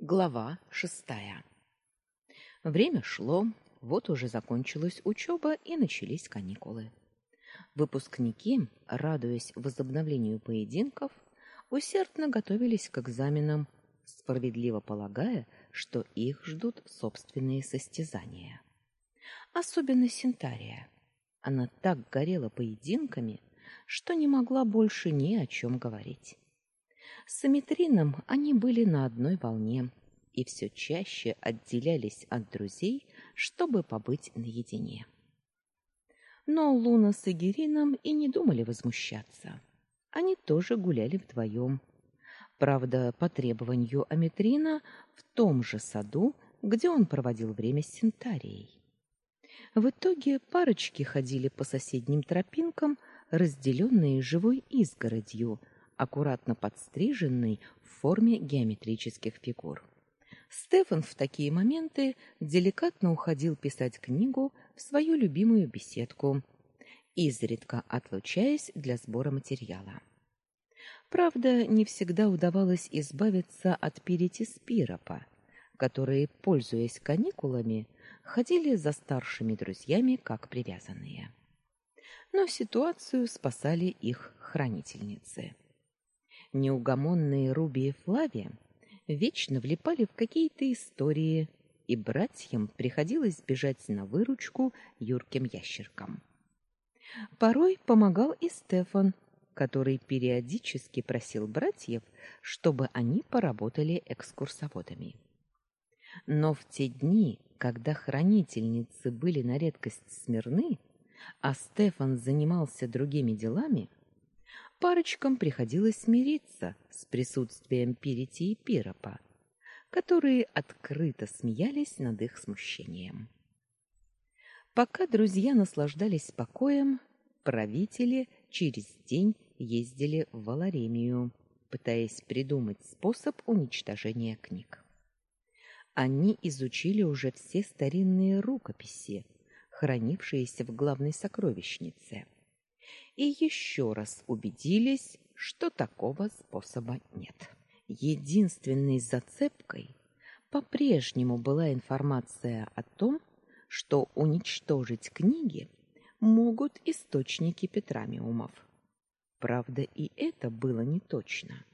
Глава шестая. Время шло, вот уже закончилась учеба и начались каникулы. Выпускники, радуясь возобновлению поединков, усердно готовились к экзаменам, справедливо полагая, что их ждут собственные состязания. Особенно Синтария. Она так горела поединками, что не могла больше ни о чем говорить. С Аметрином они были на одной волне и все чаще отделялись от друзей, чтобы побыть наедине. Но Луна с Игерином и не думали возмущаться. Они тоже гуляли вдвоем. Правда, по требованию Аметрина в том же саду, где он проводил время с Синтарией. В итоге парочки ходили по соседним тропинкам, разделенные живой изгородью, аккуратно подстриженной в форме геометрических фигур. Стефан в такие моменты деликатно уходил писать книгу в свою любимую беседку, изредка отлучаясь для сбора материала. Правда, не всегда удавалось избавиться от Перетиспиропа, которые, пользуясь каникулами, ходили за старшими друзьями как привязанные. Но ситуацию спасали их хранительницы. Неугомонные Руби и Флавия вечно влипали в какие-то истории, и братьям приходилось бежать на выручку юрким ящеркам. Порой помогал и Стефан, который периодически просил братьев, чтобы они поработали экскурсоводами. Но в те дни, когда хранительницы были на редкость смирны, а Стефан занимался другими делами, парочкам приходилось смириться с присутствием Пирити и Пиропа, которые открыто смеялись над их смущением. Пока друзья наслаждались покоем, правители через день ездили в Валаремию, пытаясь придумать способ уничтожения книг. Они изучили уже все старинные рукописи, хранившиеся в главной сокровищнице, и еще раз убедились, что такого способа нет. Единственной зацепкой по-прежнему была информация о том, что уничтожить книги могут источники Петрамиумов. Правда, и это было не точно.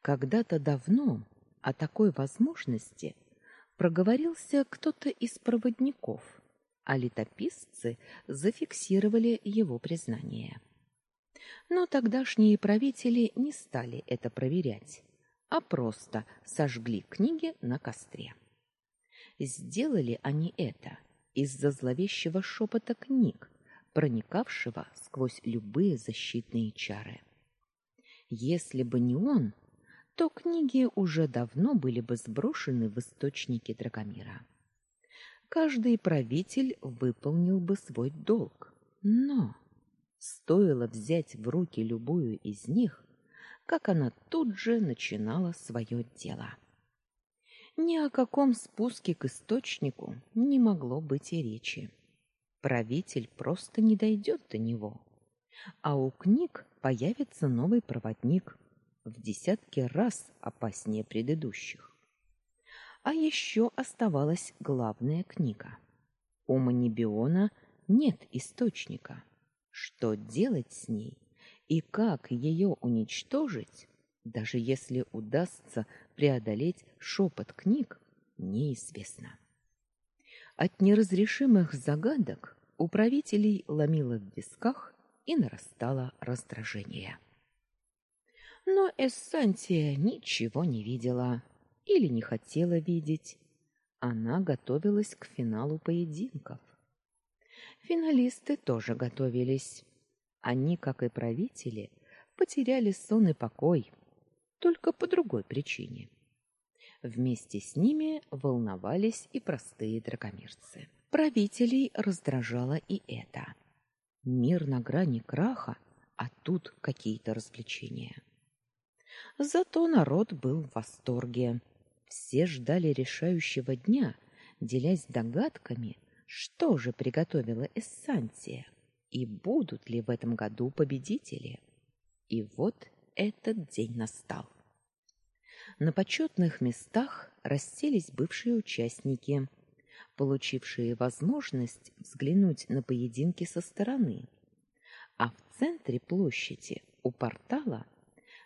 Когда-то давно о такой возможности проговорился кто-то из проводников, а летописцы зафиксировали его признание. Но тогдашние правители не стали это проверять, а просто сожгли книги на костре. Сделали они это из-за зловещего шепота книг, проникавшего сквозь любые защитные чары. Если бы не он, то книги уже давно были бы сброшены в источники Драгомира. Каждый правитель выполнил бы свой долг, но стоило взять в руки любую из них, как она тут же начинала свое дело. Ни о каком спуске к источнику не могло быть и речи правитель просто не дойдет до него. А у книг появится новый проводник, в десятки раз опаснее предыдущих. А еще оставалась главная книга. У Манибиона нет источника. Что делать с ней и как ее уничтожить, даже если удастся преодолеть шепот книг, неизвестно. От неразрешимых загадок у правителей ломило в висках и нарастало раздражение. Но Эссантия ничего не видела или не хотела видеть. Она готовилась к финалу поединков. Финалисты тоже готовились. Они, как и правители, потеряли сон и покой, только по другой причине. Вместе с ними волновались и простые дракомирцы. Правителей раздражало и это. Мир на грани краха, а тут какие-то развлечения. Зато народ был в восторге. Все ждали решающего дня, делясь догадками, что же приготовила Эссансия и будут ли в этом году победители. И вот этот день настал. На почетных местах расселись бывшие участники, получившие возможность взглянуть на поединки со стороны. А в центре площади, у портала,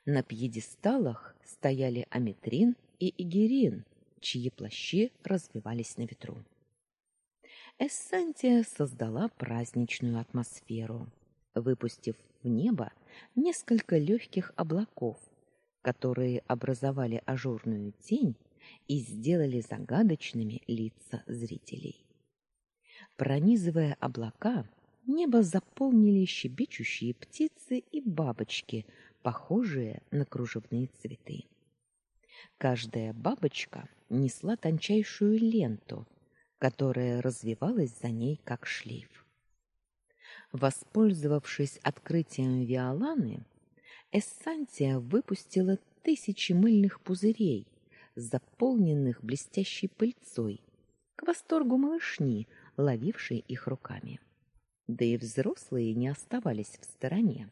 на пьедесталах стояли Аметрин и Игерин, чьи плащи развивались на ветру. Эссантия создала праздничную атмосферу, выпустив в небо несколько легких облаков, которые образовали ажурную тень и сделали загадочными лица зрителей. Пронизывая облака, небо заполнили щебечущие птицы и бабочки, похожие на кружевные цветы. Каждая бабочка несла тончайшую ленту, которая развивалась за ней как шлейф. Воспользовавшись открытием Виоланы, Эссантия выпустила тысячи мыльных пузырей, заполненных блестящей пыльцой, к восторгу малышни, ловившей их руками. Да и взрослые не оставались в стороне.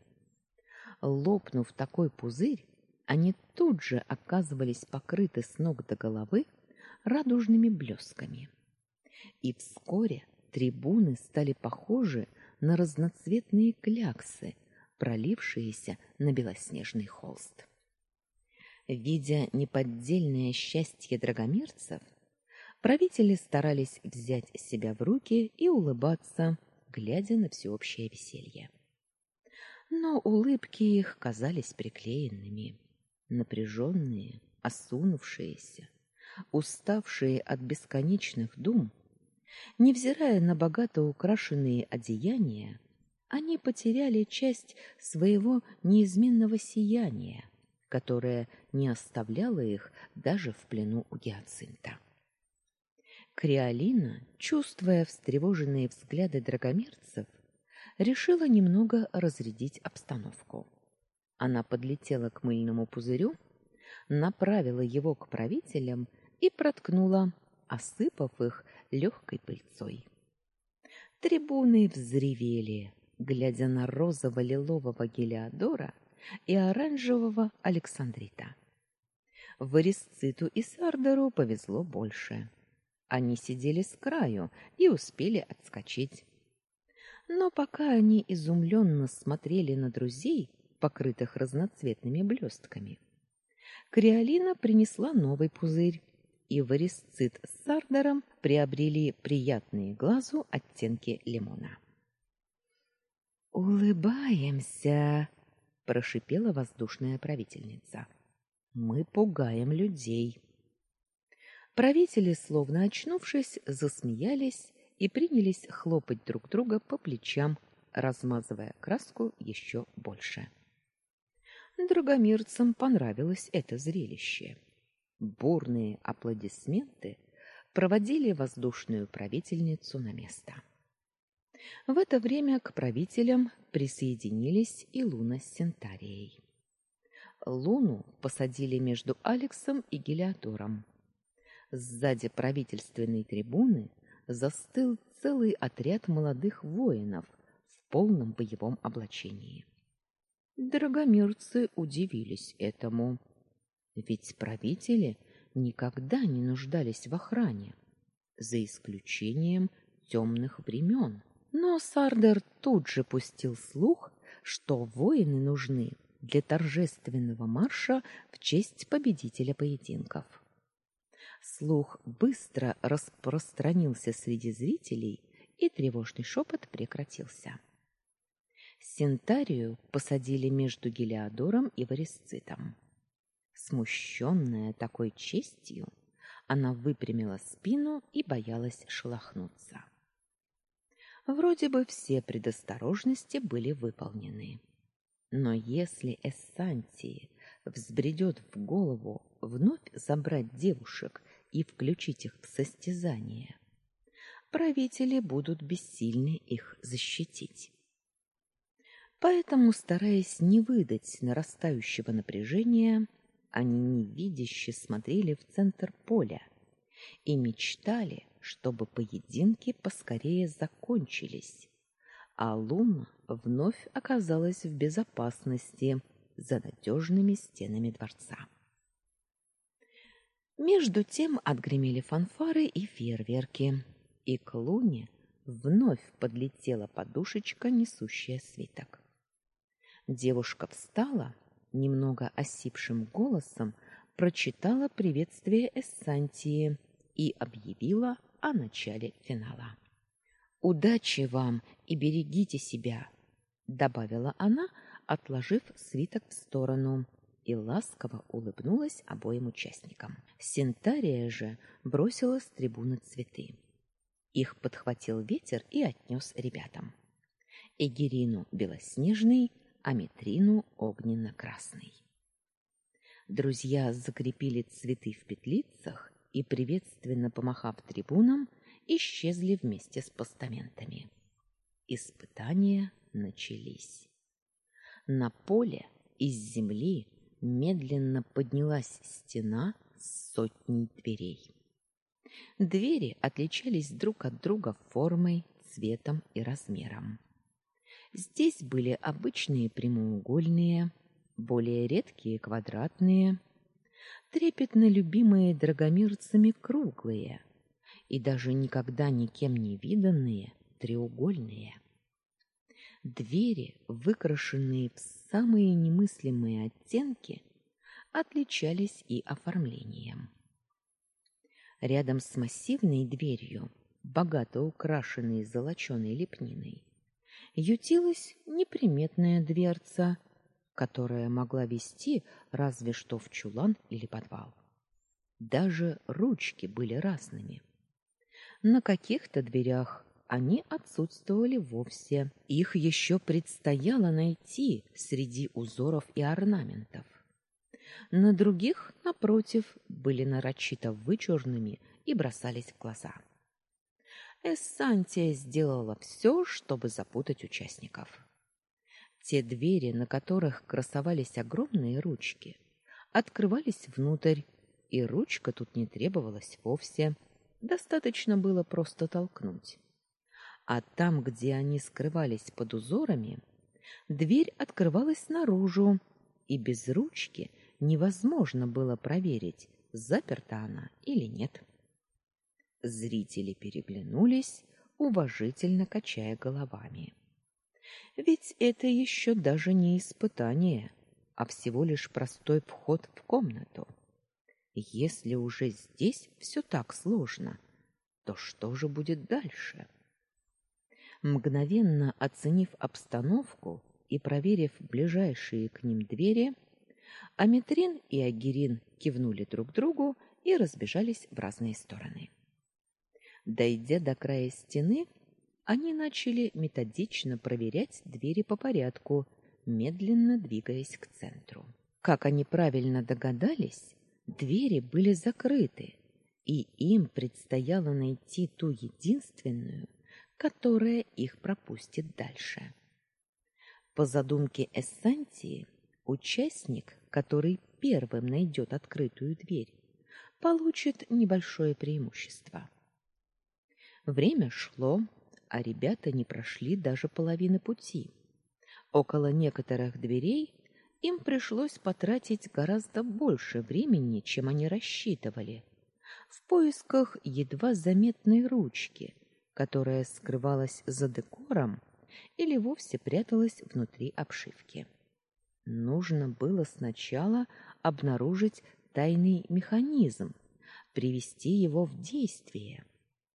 Лопнув такой пузырь, они тут же оказывались покрыты с ног до головы радужными блесками. И вскоре трибуны стали похожи на разноцветные кляксы, пролившиеся на белоснежный холст. Видя неподдельное счастье драгомирцев, правители старались взять себя в руки и улыбаться, глядя на всеобщее веселье. Но улыбки их казались приклеенными, напряженные, осунувшиеся, уставшие от бесконечных дум, невзирая на богато украшенные одеяния, они потеряли часть своего неизменного сияния, которое не оставляло их даже в плену у Гиацинта. Криолина, чувствуя встревоженные взгляды драгомирцев, решила немного разрядить обстановку. Она подлетела к мыльному пузырю, направила его к правителям и проткнула, осыпав их легкой пыльцой. Трибуны взревели, глядя на розово-лилового Гелиодора и оранжевого Александрита. Варисциту и Сардеру повезло больше. Они сидели с краю и успели отскочить. Но пока они изумленно смотрели на друзей, покрытых разноцветными блестками, Криолина принесла новый пузырь, и Варисцит с Сардером приобрели приятные глазу оттенки лимона. Улыбаемся, прошипела воздушная правительница. Мы пугаем людей. Правители, словно очнувшись, засмеялись и принялись хлопать друг друга по плечам, размазывая краску еще больше. Драгомирцам понравилось это зрелище. Бурные аплодисменты проводили воздушную правительницу на место. В это время к правителям присоединились и Луна с Сентарией. Луну посадили между Алексом и Гелиодором. Сзади правительственной трибуны застыл целый отряд молодых воинов в полном боевом облачении. Драгомирцы удивились этому, ведь правители никогда не нуждались в охране, за исключением темных времен. Но Сардер тут же пустил слух, что воины нужны для торжественного марша в честь победителя поединков. Слух быстро распространился среди зрителей, и тревожный шепот прекратился. Сентарию посадили между Гелиодором и Варисцитом. Смущенная такой честью, она выпрямила спину и боялась шелохнуться. Вроде бы все предосторожности были выполнены. Но если Эссантии взбредет в голову вновь забрать девушек и включить их в состязание, правители будут бессильны их защитить. Поэтому, стараясь не выдать нарастающего напряжения, они невидяще смотрели в центр поля и мечтали чтобы поединки поскорее закончились, а Луна вновь оказалась в безопасности за надежными стенами дворца. Между тем отгремели фанфары и фейерверки, и к луне вновь подлетела подушечка, несущая свиток. Девушка встала, немного осипшим голосом прочитала приветствие Эссантии и объявила о начале финала. Удачи вам и берегите себя, добавила она, отложив свиток в сторону и ласково улыбнулась обоим участникам. Синтария же бросила с трибуны цветы. Их подхватил ветер и отнес ребятам. Эгерину белоснежный, а Митрину огненно-красный. Друзья закрепили цветы в петлицах и, приветственно помахав трибунам, исчезли вместе с постаментами. Испытания начались. На поле из земли медленно поднялась стена с сотней дверей. Двери отличались друг от друга формой, цветом и размером. Здесь были обычные прямоугольные, более редкие квадратные, трепетно любимые драгомирцами круглые и даже никогда никем не виданные треугольные. Двери, выкрашенные в самые немыслимые оттенки, отличались и оформлением. Рядом с массивной дверью, богато украшенной золоченой лепниной, ютилась неприметная дверца, которая могла вести разве что в чулан или подвал. Даже ручки были разными. На каких-то дверях они отсутствовали вовсе. Их еще предстояло найти среди узоров и орнаментов. На других, напротив, были нарочито вычурными и бросались в глаза. Эссантия сделала все, чтобы запутать участников. Те двери, на которых красовались огромные ручки, открывались внутрь, и ручка тут не требовалась вовсе. Достаточно было просто толкнуть а там, где они скрывались под узорами, дверь открывалась наружу, и без ручки невозможно было проверить, заперта она или нет. Зрители переглянулись, уважительно качая головами. Ведь это еще даже не испытание, а всего лишь простой вход в комнату. Если уже здесь все так сложно, то что же будет дальше? — Мгновенно оценив обстановку и проверив ближайшие к ним двери, Аметрин и Агирин кивнули друг другу и разбежались в разные стороны. Дойдя до края стены, они начали методично проверять двери по порядку, медленно двигаясь к центру. Как они правильно догадались, двери были закрыты, и им предстояло найти ту единственную, которая их пропустит дальше. По задумке Эссантии, участник, который первым найдет открытую дверь, получит небольшое преимущество. Время шло, а ребята не прошли даже половины пути. Около некоторых дверей им пришлось потратить гораздо больше времени, чем они рассчитывали, в поисках едва заметной ручки, которая скрывалась за декором или вовсе пряталась внутри обшивки. Нужно было сначала обнаружить тайный механизм, привести его в действие,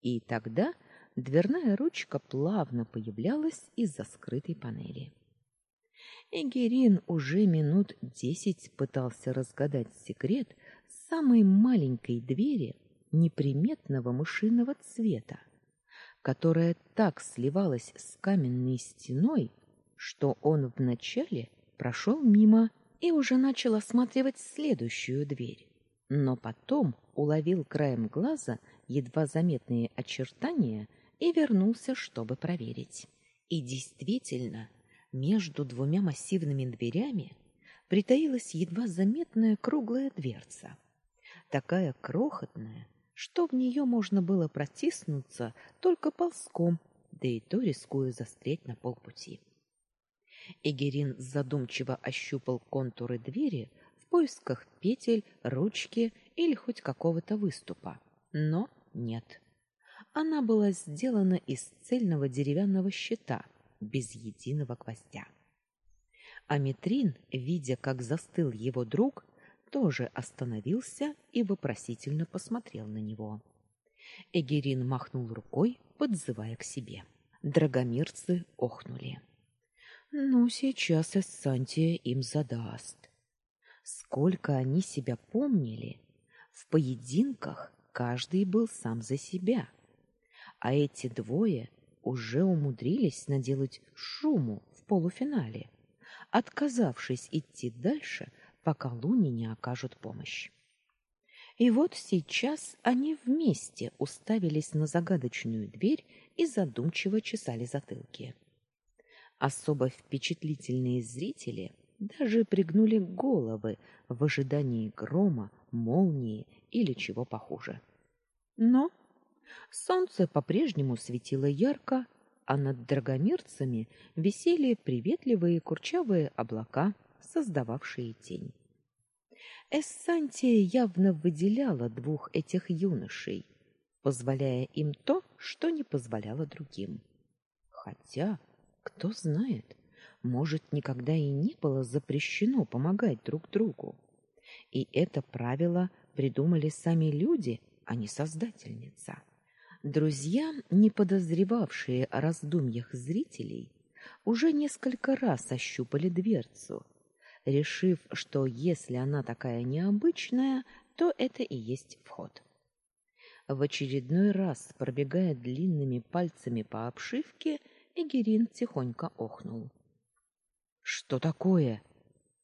и тогда дверная ручка плавно появлялась из-за скрытой панели. Эгерин уже минут десять пытался разгадать секрет самой маленькой двери неприметного мышиного цвета, которая так сливалась с каменной стеной, что он вначале прошел мимо и уже начал осматривать следующую дверь, но потом уловил краем глаза едва заметные очертания и вернулся, чтобы проверить. И действительно, между двумя массивными дверями притаилась едва заметная круглая дверца, такая крохотная, что в нее можно было протиснуться только ползком, да и то рискуя застрять на полпути. Эгерин задумчиво ощупал контуры двери в поисках петель, ручки или хоть какого-то выступа. Но нет. Она была сделана из цельного деревянного щита, без единого гвоздя. Аметрин, видя, как застыл его друг, тоже остановился и вопросительно посмотрел на него. Эгерин махнул рукой, подзывая к себе. Драгомирцы охнули. Ну, сейчас Эссантия им задаст. Сколько они себя помнили, в поединках каждый был сам за себя. А эти двое уже умудрились наделать шуму в полуфинале, отказавшись идти дальше, пока Луне не окажут помощь. И вот сейчас они вместе уставились на загадочную дверь и задумчиво чесали затылки. Особо впечатлительные зрители даже пригнули головы в ожидании грома, молнии или чего похуже. Но солнце по-прежнему светило ярко, а над драгомирцами висели приветливые курчавые облака, создававшие тень. Эссантия явно выделяла двух этих юношей, позволяя им то, что не позволяло другим. Хотя, кто знает, может, никогда и не было запрещено помогать друг другу. И это правило придумали сами люди, а не создательница. Друзья, не подозревавшие о раздумьях зрителей, уже несколько раз ощупали дверцу, решив, что если она такая необычная, то это и есть вход. В очередной раз, пробегая длинными пальцами по обшивке, Эгерин тихонько охнул. Что такое?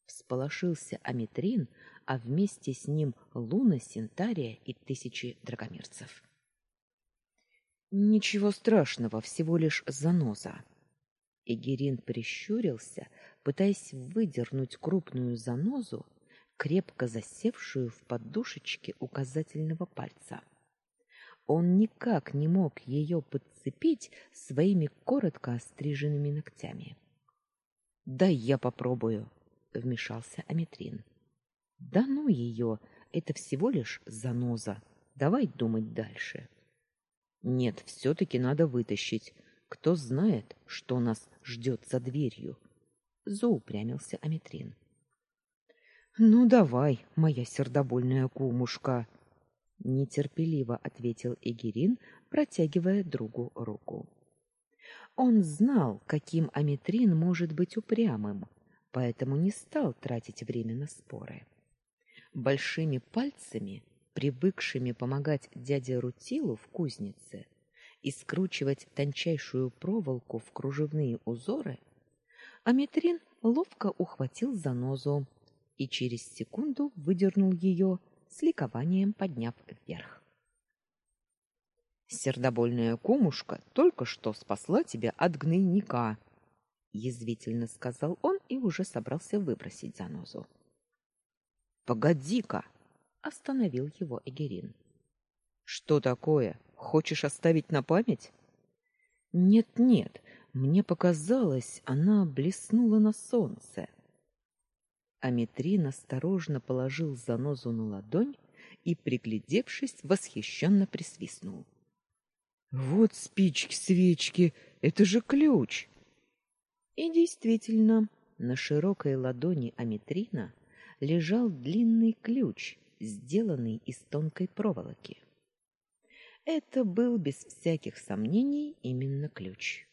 Всполошился Аметрин, а вместе с ним Луна, Синтария и тысячи драгомирцев. Ничего страшного, всего лишь заноза. Эгерин прищурился, пытаясь выдернуть крупную занозу, крепко засевшую в подушечке указательного пальца. Он никак не мог ее подцепить своими коротко остриженными ногтями. "Дай я попробую", вмешался Аметрин. "Да ну ее, это всего лишь заноза. Давай думать дальше". Нет, все таки надо вытащить. Кто знает, что нас ждет за дверью? Заупрямился Аметрин. Ну давай, моя сердобольная кумушка, нетерпеливо ответил Эгерин, протягивая другу руку. Он знал, каким Аметрин может быть упрямым, поэтому не стал тратить время на споры. Большими пальцами привыкшими помогать дяде Рутилу в кузнице и скручивать тончайшую проволоку в кружевные узоры, Аметрин ловко ухватил занозу и через секунду выдернул ее, с ликованием подняв вверх. Сердобольная кумушка только что спасла тебя от гнойника, язвительно сказал он и уже собрался выбросить занозу. Погоди-ка, остановил его Эгерин. Что такое? Хочешь оставить на память? Нет, нет, мне показалось, она блеснула на солнце. Аметрин осторожно положил занозу на ладонь и, приглядевшись, восхищенно присвистнул. Вот спички-свечки, это же ключ. И действительно, на широкой ладони Аметрина лежал длинный ключ, сделанный из тонкой проволоки. Это был без всяких сомнений именно ключ.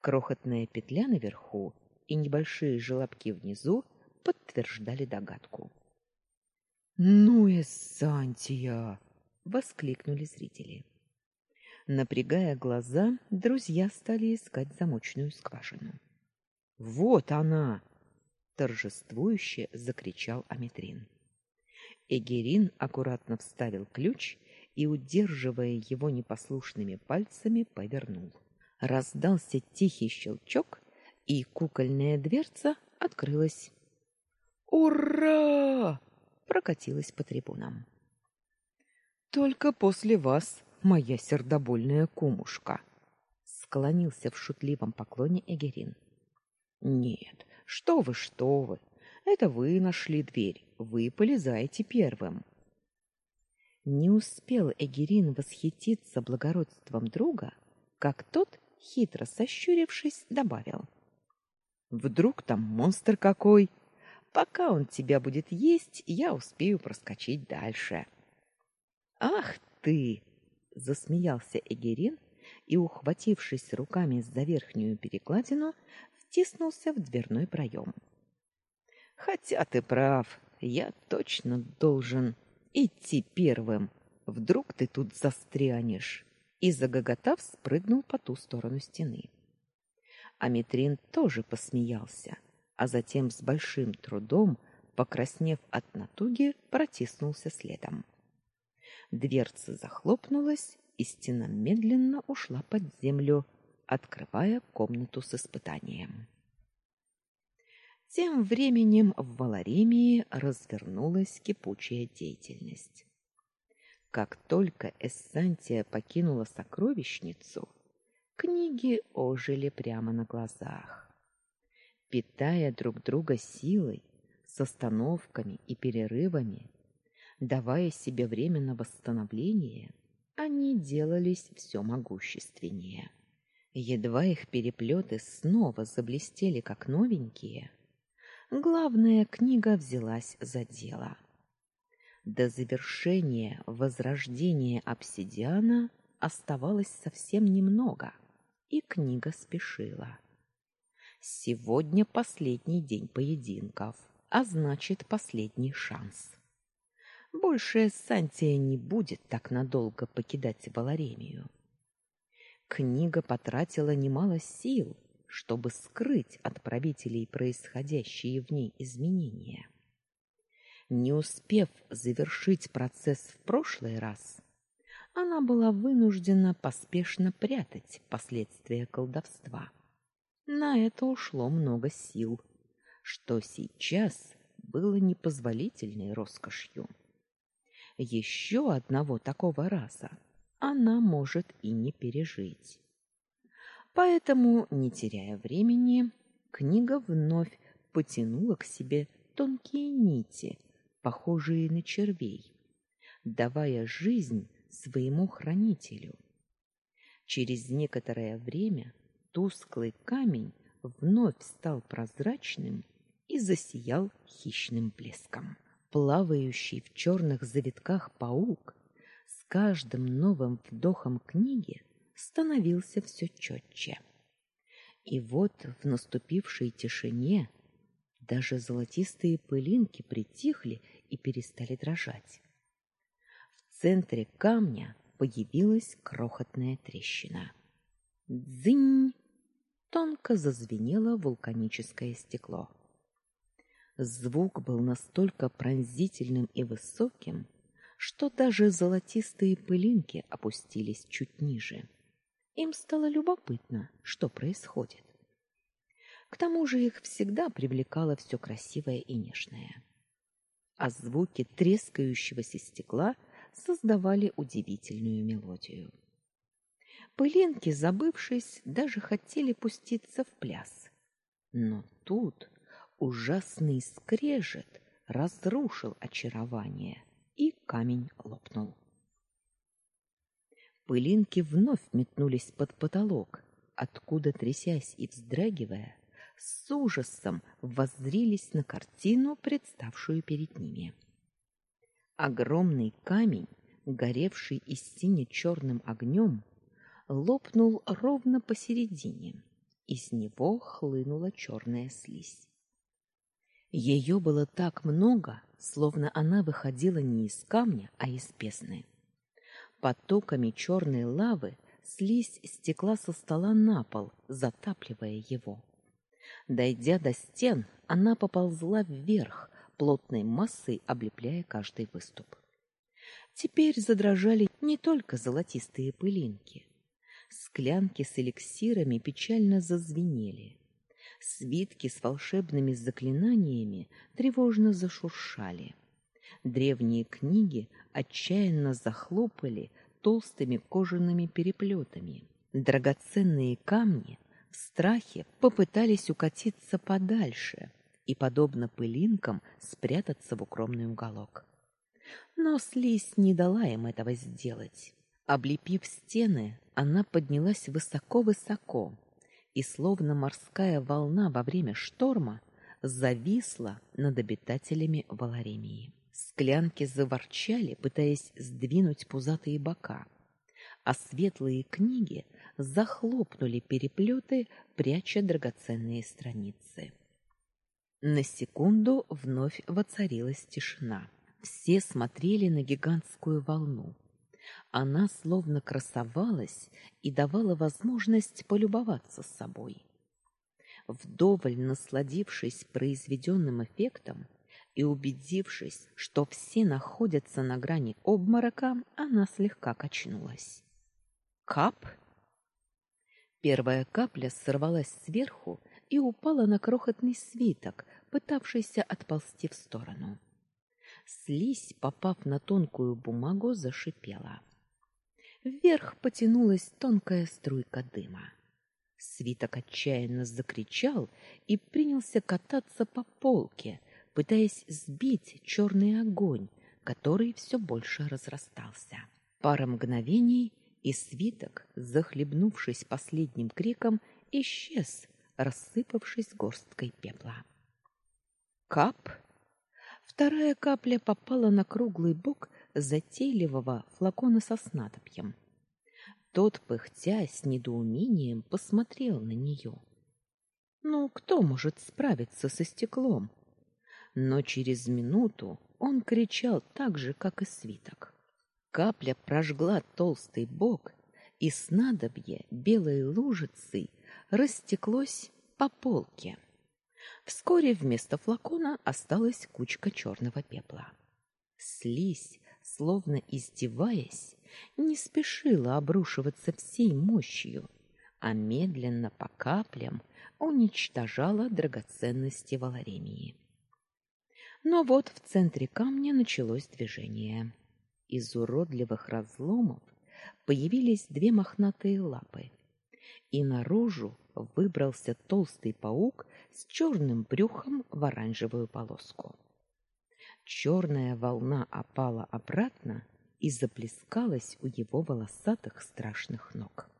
Крохотная петля наверху и небольшие желобки внизу подтверждали догадку. "Ну, Эссантия!" воскликнули зрители. Напрягая глаза, друзья стали искать замочную скважину. "Вот она!" Торжествующе закричал Аметрин. Эгерин аккуратно вставил ключ и, удерживая его непослушными пальцами, повернул. Раздался тихий щелчок, и кукольная дверца открылась. Ура! прокатилась по трибунам. Только после вас, моя сердобольная кумушка, склонился в шутливом поклоне Эгерин. Нет, что вы, что вы? Это вы нашли дверь вы полезаете первым. Не успел Эгерин восхититься благородством друга, как тот, хитро сощурившись, добавил: "Вдруг там монстр какой? Пока он тебя будет есть, я успею проскочить дальше". "Ах ты!" засмеялся Эгерин и, ухватившись руками за верхнюю перекладину, втиснулся в дверной проем. "Хотя ты прав, я точно должен идти первым. Вдруг ты тут застрянешь. И загоготав спрыгнул по ту сторону стены. Аметрин тоже посмеялся, а затем с большим трудом, покраснев от натуги, протиснулся следом. Дверца захлопнулась, и стена медленно ушла под землю, открывая комнату с испытанием. Тем временем в Валаремии развернулась кипучая деятельность. Как только Эссантия покинула сокровищницу, книги ожили прямо на глазах. Питая друг друга силой, с остановками и перерывами, давая себе время на восстановление, они делались все могущественнее. Едва их переплеты снова заблестели как новенькие, главная книга взялась за дело. До завершения возрождения обсидиана оставалось совсем немного, и книга спешила. Сегодня последний день поединков, а значит, последний шанс. Больше Сантия не будет так надолго покидать Валаремию. Книга потратила немало сил, чтобы скрыть от правителей происходящие в ней изменения. Не успев завершить процесс в прошлый раз, она была вынуждена поспешно прятать последствия колдовства. На это ушло много сил, что сейчас было непозволительной роскошью. Еще одного такого раза она может и не пережить. Поэтому, не теряя времени, книга вновь потянула к себе тонкие нити, похожие на червей, давая жизнь своему хранителю. Через некоторое время тусклый камень вновь стал прозрачным и засиял хищным блеском. Плавающий в черных завитках паук с каждым новым вдохом книги становился все четче. И вот в наступившей тишине даже золотистые пылинки притихли и перестали дрожать. В центре камня появилась крохотная трещина. Дзынь! Тонко зазвенело вулканическое стекло. Звук был настолько пронзительным и высоким, что даже золотистые пылинки опустились чуть ниже. Им стало любопытно, что происходит. К тому же их всегда привлекало все красивое и нежное. А звуки трескающегося стекла создавали удивительную мелодию. Пылинки, забывшись, даже хотели пуститься в пляс. Но тут ужасный скрежет разрушил очарование, и камень лопнул. Пылинки вновь метнулись под потолок, откуда, трясясь и вздрагивая, с ужасом воззрились на картину, представшую перед ними. Огромный камень, горевший из сине-черным огнем, лопнул ровно посередине. Из него хлынула черная слизь. Ее было так много, словно она выходила не из камня, а из песны. Потоками черной лавы слизь стекла со стола на пол, затапливая его. Дойдя до стен, она поползла вверх, плотной массой облепляя каждый выступ. Теперь задрожали не только золотистые пылинки. Склянки с эликсирами печально зазвенели. Свитки с волшебными заклинаниями тревожно зашуршали. Древние книги отчаянно захлопали толстыми кожаными переплетами. Драгоценные камни в страхе попытались укатиться подальше, и, подобно пылинкам, спрятаться в укромный уголок. Но слизь не дала им этого сделать. Облепив стены, она поднялась высоко-высоко, и, словно морская волна во время шторма, зависла над обитателями Валаремии. Склянки заворчали, пытаясь сдвинуть пузатые бока, а светлые книги захлопнули переплеты, пряча драгоценные страницы. На секунду вновь воцарилась тишина. Все смотрели на гигантскую волну. Она словно красовалась и давала возможность полюбоваться собой. Вдоволь насладившись произведенным эффектом и убедившись, что все находятся на грани обморока, она слегка качнулась. Кап! Первая капля сорвалась сверху и упала на крохотный свиток, пытавшийся отползти в сторону. Слизь, попав на тонкую бумагу, зашипела. Вверх потянулась тонкая струйка дыма. Свиток отчаянно закричал и принялся кататься по полке, пытаясь сбить черный огонь, который все больше разрастался. Пара мгновений, и свиток, захлебнувшись последним криком, исчез, рассыпавшись горсткой пепла. Кап! Вторая капля попала на круглый бок затейливого флакона со снадобьем. Тот, пыхтя с недоумением, посмотрел на нее. Ну, кто может справиться со стеклом? Но через минуту он кричал так же, как и свиток. Капля прожгла толстый бок, и снадобье белой лужицей растеклось по полке. Вскоре вместо флакона осталась кучка черного пепла. Слизь, словно издеваясь, не спешила обрушиваться всей мощью, а медленно по каплям уничтожала драгоценности Валаремии. Но вот в центре камня началось движение. Из уродливых разломов появились две мохнатые лапы, и наружу выбрался толстый паук с черным брюхом в оранжевую полоску. Черная волна опала обратно и заплескалась у его волосатых страшных ног.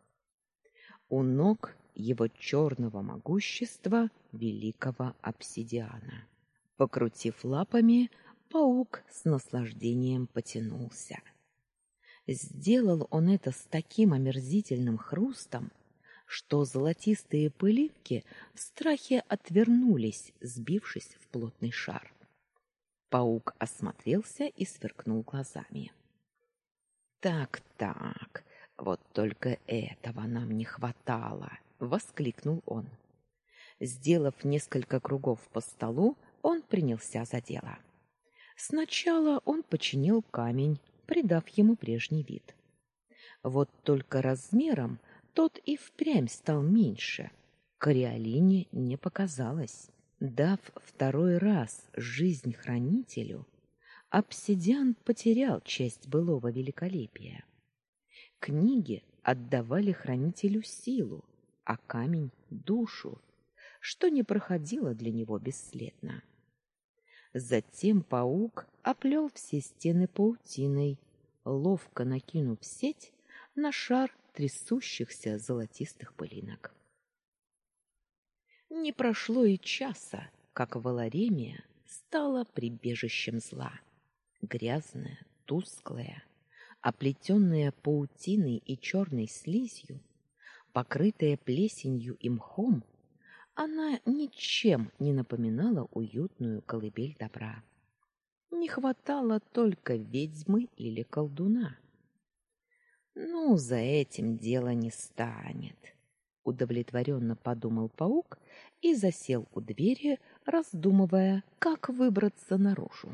У ног его черного могущества великого обсидиана. Покрутив лапами, паук с наслаждением потянулся. Сделал он это с таким омерзительным хрустом, что золотистые пылинки в страхе отвернулись, сбившись в плотный шар. Паук осмотрелся и сверкнул глазами. Так-так, вот только этого нам не хватало, воскликнул он. Сделав несколько кругов по столу, он принялся за дело. Сначала он починил камень, придав ему прежний вид. Вот только размером тот и впрямь стал меньше. Кориолине не показалось. Дав второй раз жизнь хранителю, обсидиан потерял часть былого великолепия. Книги отдавали хранителю силу, а камень душу, что не проходило для него бесследно. Затем паук оплел все стены паутиной, ловко накинув сеть на шар трясущихся золотистых пылинок. Не прошло и часа, как Валаремия стала прибежищем зла. Грязная, тусклая, оплетенная паутиной и черной слизью, покрытая плесенью и мхом, она ничем не напоминала уютную колыбель добра. Не хватало только ведьмы или колдуна. Ну, за этим дело не станет, удовлетворенно подумал паук и засел у двери, раздумывая, как выбраться наружу.